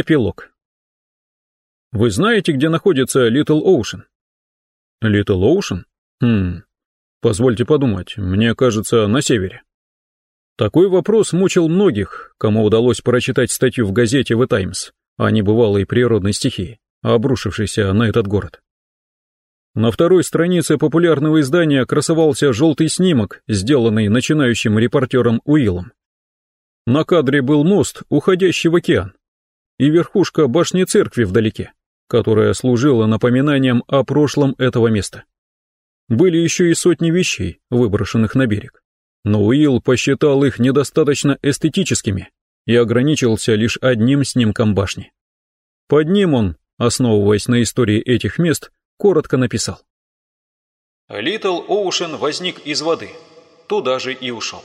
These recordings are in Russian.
Эпилог. Вы знаете, где находится Литл Оушен? Литл Оушен? Хм, позвольте подумать, мне кажется, на севере. Такой вопрос мучил многих, кому удалось прочитать статью в газете «The Times» о небывалой природной стихии, обрушившейся на этот город. На второй странице популярного издания красовался желтый снимок, сделанный начинающим репортером Уиллом. На кадре был мост, уходящий в океан, и верхушка башни церкви вдалеке, которая служила напоминанием о прошлом этого места. Были еще и сотни вещей, выброшенных на берег. Но Уилл посчитал их недостаточно эстетическими и ограничился лишь одним снимком башни. Под ним он, основываясь на истории этих мест, коротко написал. «Литл Оушен возник из воды, туда же и ушел.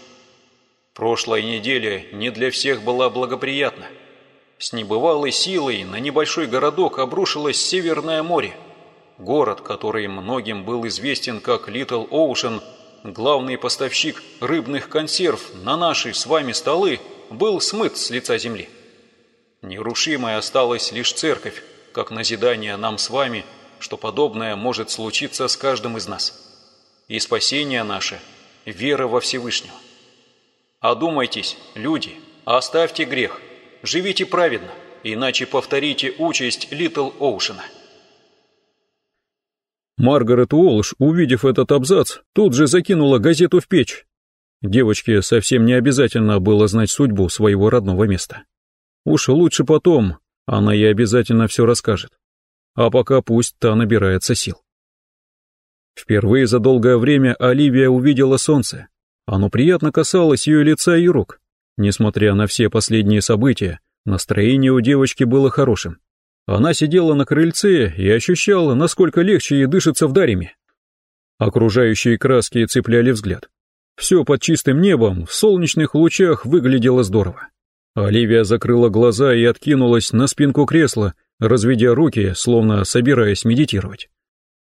Прошлая неделя не для всех была благоприятна. С небывалой силой на небольшой городок обрушилось Северное море. Город, который многим был известен как Литл Оушен, главный поставщик рыбных консерв на наши с вами столы, был смыт с лица земли. Нерушимой осталась лишь церковь, как назидание нам с вами, что подобное может случиться с каждым из нас. И спасение наше – вера во Всевышнего. Одумайтесь, люди, оставьте грех, живите праведно, иначе повторите участь Литл Оушена. Маргарет Уолш, увидев этот абзац, тут же закинула газету в печь. Девочке совсем не обязательно было знать судьбу своего родного места. Уж лучше потом, она ей обязательно все расскажет. А пока пусть та набирается сил. Впервые за долгое время Оливия увидела солнце, оно приятно касалось ее лица и рук. Несмотря на все последние события, настроение у девочки было хорошим. Она сидела на крыльце и ощущала, насколько легче ей дышится в дареме. Окружающие краски цепляли взгляд. Все под чистым небом, в солнечных лучах выглядело здорово. Оливия закрыла глаза и откинулась на спинку кресла, разведя руки, словно собираясь медитировать.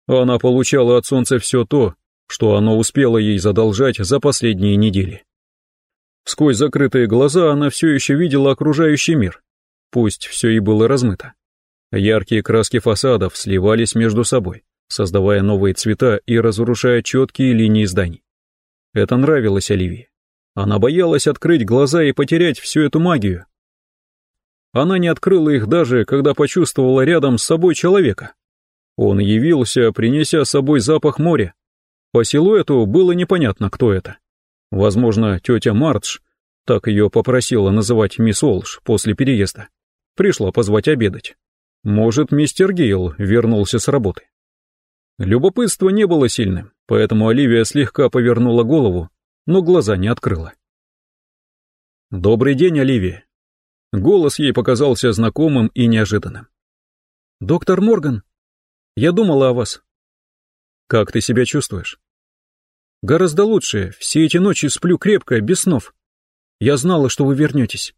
Она получала от солнца все то, что оно успело ей задолжать за последние недели. Сквозь закрытые глаза она все еще видела окружающий мир, пусть все и было размыто. Яркие краски фасадов сливались между собой, создавая новые цвета и разрушая четкие линии зданий. Это нравилось Оливии. Она боялась открыть глаза и потерять всю эту магию. Она не открыла их даже, когда почувствовала рядом с собой человека. Он явился, принеся с собой запах моря, по силуэту было непонятно, кто это. Возможно, тетя Мардж, так ее попросила называть мисс Олш после переезда, пришла позвать обедать. Может, мистер Гейл вернулся с работы. Любопытство не было сильным, поэтому Оливия слегка повернула голову, но глаза не открыла. «Добрый день, Оливия». Голос ей показался знакомым и неожиданным. «Доктор Морган, я думала о вас». «Как ты себя чувствуешь?» Гораздо лучше, все эти ночи сплю крепко, без снов. Я знала, что вы вернетесь.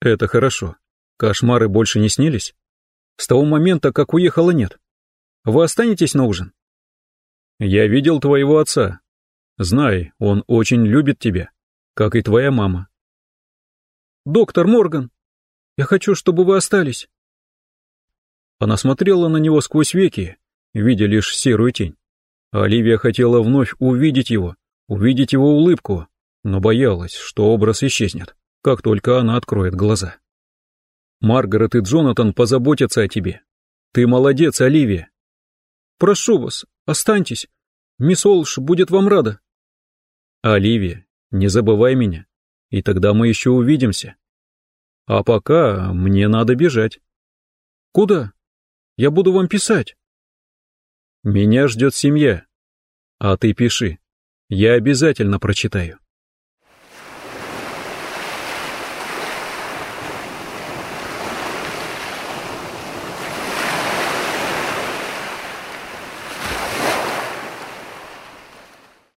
Это хорошо. Кошмары больше не снились? С того момента, как уехала, нет. Вы останетесь на ужин? Я видел твоего отца. Знай, он очень любит тебя, как и твоя мама. Доктор Морган, я хочу, чтобы вы остались. Она смотрела на него сквозь веки, видя лишь серую тень. Оливия хотела вновь увидеть его, увидеть его улыбку, но боялась, что образ исчезнет, как только она откроет глаза. Маргарет и Джонатан позаботятся о тебе. Ты молодец, Оливия. Прошу вас, останьтесь. Мисс Олш будет вам рада. Оливия, не забывай меня, и тогда мы еще увидимся. А пока мне надо бежать. Куда? Я буду вам писать. Меня ждет семья. А ты пиши. Я обязательно прочитаю.